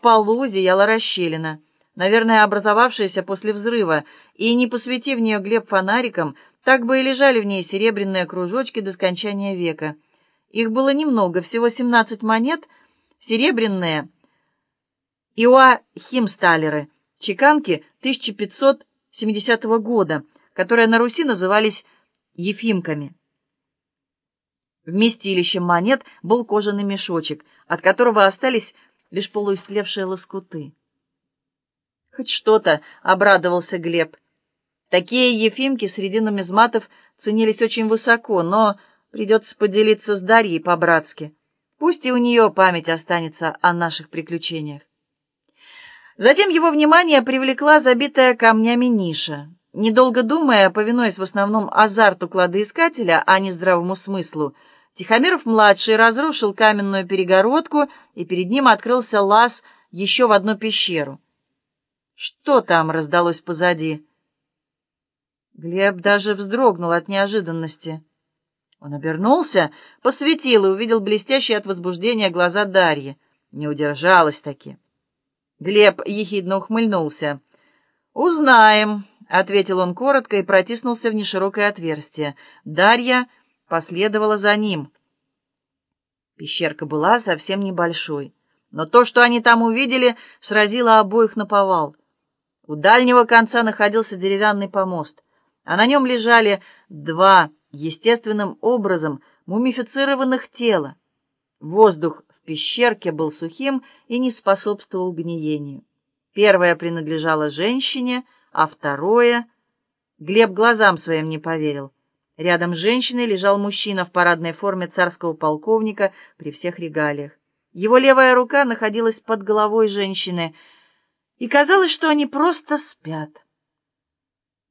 полу зияла расщелина, наверное, образовавшаяся после взрыва, и, не посветив в нее Глеб фонариком, так бы и лежали в ней серебряные кружочки до скончания века. Их было немного, всего 17 монет, серебряные Иоа Химсталеры, чеканки 1570 года, которые на Руси назывались Ефимками. Вместилищем монет был кожаный мешочек, от которого остались лишь полуистлевшие лоскуты. «Хоть что-то», — обрадовался Глеб. Такие Ефимки среди нумизматов ценились очень высоко, но придется поделиться с Дарьей по-братски. Пусть и у нее память останется о наших приключениях. Затем его внимание привлекла забитая камнями ниша. Недолго думая, повинуясь в основном азарту кладоискателя, а не здравому смыслу, Тихомиров-младший разрушил каменную перегородку, и перед ним открылся лаз еще в одну пещеру. «Что там?» — раздалось позади. Глеб даже вздрогнул от неожиданности. Он обернулся, посветил и увидел блестящие от возбуждения глаза Дарьи. Не удержалась таки. Глеб ехидно ухмыльнулся. «Узнаем», — ответил он коротко и протиснулся в неширокое отверстие. Дарья последовала за ним. Пещерка была совсем небольшой, но то, что они там увидели, сразило обоих на повал. У дальнего конца находился деревянный помост, а на нем лежали два естественным образом мумифицированных тела. Воздух в пещерке был сухим и не способствовал гниению. Первое принадлежало женщине, а второе... Глеб глазам своим не поверил. Рядом с женщиной лежал мужчина в парадной форме царского полковника при всех регалиях. Его левая рука находилась под головой женщины, и казалось, что они просто спят.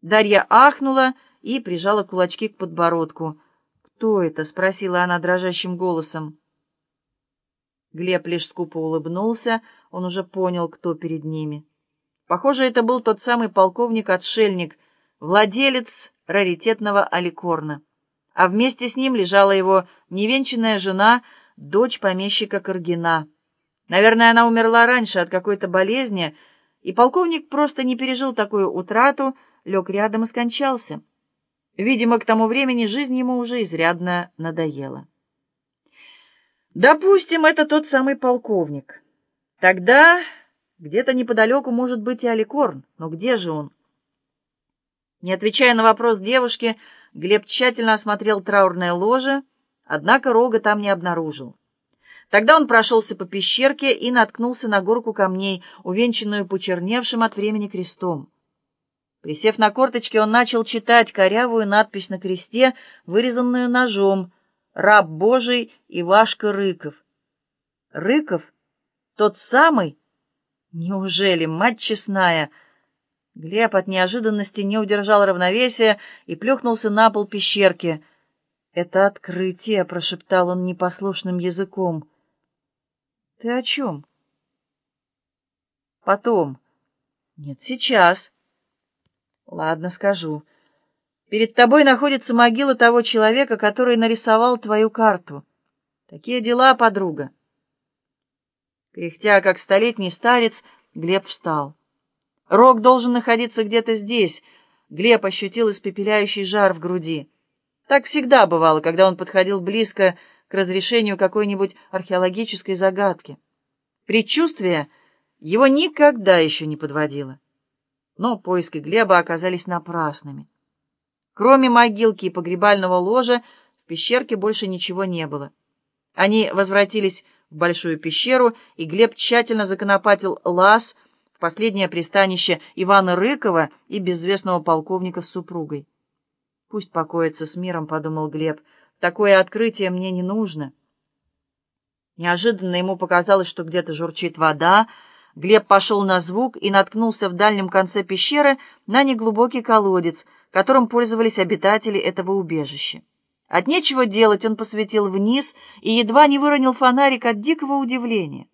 Дарья ахнула и прижала кулачки к подбородку. «Кто это?» — спросила она дрожащим голосом. Глеб лишь скупо улыбнулся, он уже понял, кто перед ними. Похоже, это был тот самый полковник-отшельник, владелец раритетного аликорна. А вместе с ним лежала его невенчанная жена, дочь помещика Каргина. Наверное, она умерла раньше от какой-то болезни, и полковник просто не пережил такую утрату, лег рядом и скончался. Видимо, к тому времени жизнь ему уже изрядно надоела. Допустим, это тот самый полковник. Тогда где-то неподалеку может быть и Аликорн. Но где же он? Не отвечая на вопрос девушки, Глеб тщательно осмотрел траурное ложе, однако рога там не обнаружил. Тогда он прошелся по пещерке и наткнулся на горку камней, увенчанную почерневшим от времени крестом. Присев на корточки, он начал читать корявую надпись на кресте, вырезанную ножом — раб Божий Ивашка Рыков. Рыков? Тот самый? Неужели, мать честная? Глеб от неожиданности не удержал равновесия и плюхнулся на пол пещерки. «Это открытие», — прошептал он непослушным языком. «Ты о чем?» «Потом». «Нет, сейчас». «Ладно, скажу». Перед тобой находится могила того человека, который нарисовал твою карту. Такие дела, подруга. Кряхтя, как столетний старец, Глеб встал. Рог должен находиться где-то здесь. Глеб ощутил испепеляющий жар в груди. Так всегда бывало, когда он подходил близко к разрешению какой-нибудь археологической загадки. Предчувствие его никогда еще не подводило. Но поиски Глеба оказались напрасными. Кроме могилки и погребального ложа в пещерке больше ничего не было. Они возвратились в большую пещеру, и Глеб тщательно законопатил лаз последнее пристанище Ивана Рыкова и безвестного полковника с супругой. «Пусть покоится с миром», — подумал Глеб. «Такое открытие мне не нужно». Неожиданно ему показалось, что где-то журчит вода, Глеб пошел на звук и наткнулся в дальнем конце пещеры на неглубокий колодец, которым пользовались обитатели этого убежища. От нечего делать он посветил вниз и едва не выронил фонарик от дикого удивления.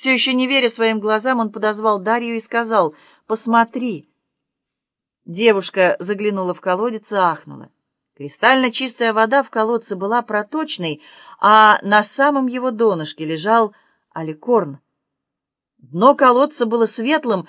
Все еще не веря своим глазам, он подозвал Дарью и сказал «Посмотри». Девушка заглянула в колодец и ахнула. Кристально чистая вода в колодце была проточной, а на самом его донышке лежал аликорн — Дно колодца было светлым,